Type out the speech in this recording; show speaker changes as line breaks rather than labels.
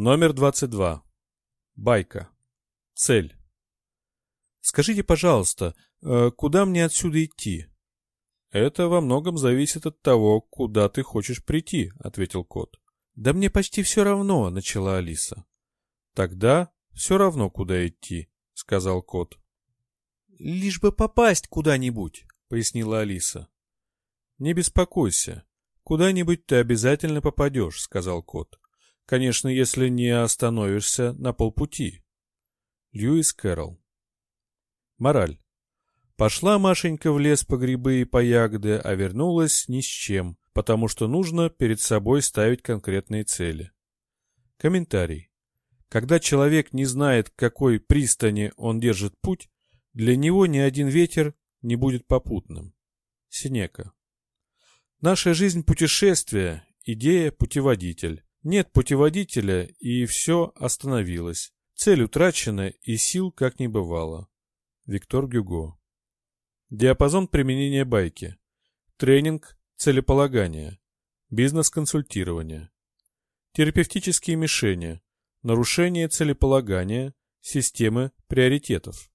Номер 22. Байка. Цель. Скажите, пожалуйста, э, куда мне отсюда идти? Это во многом зависит от того, куда ты хочешь прийти, ответил кот. Да мне почти все равно, начала Алиса. Тогда все равно, куда идти, сказал кот. Лишь бы попасть куда-нибудь, пояснила Алиса. Не беспокойся, куда-нибудь ты обязательно попадешь, сказал кот. Конечно, если не остановишься на полпути. Льюис Кэрролл. Мораль. Пошла Машенька в лес по грибы и по ягоды, а вернулась ни с чем, потому что нужно перед собой ставить конкретные цели. Комментарий. Когда человек не знает, к какой пристани он держит путь, для него ни один ветер не будет попутным. Синека. Наша жизнь – путешествие, идея – путеводитель. Нет путеводителя, и все остановилось. Цель утрачена, и сил как не бывало. Виктор Гюго. Диапазон применения байки. Тренинг целеполагания. Бизнес-консультирование. Терапевтические мишени. Нарушение целеполагания. Системы приоритетов.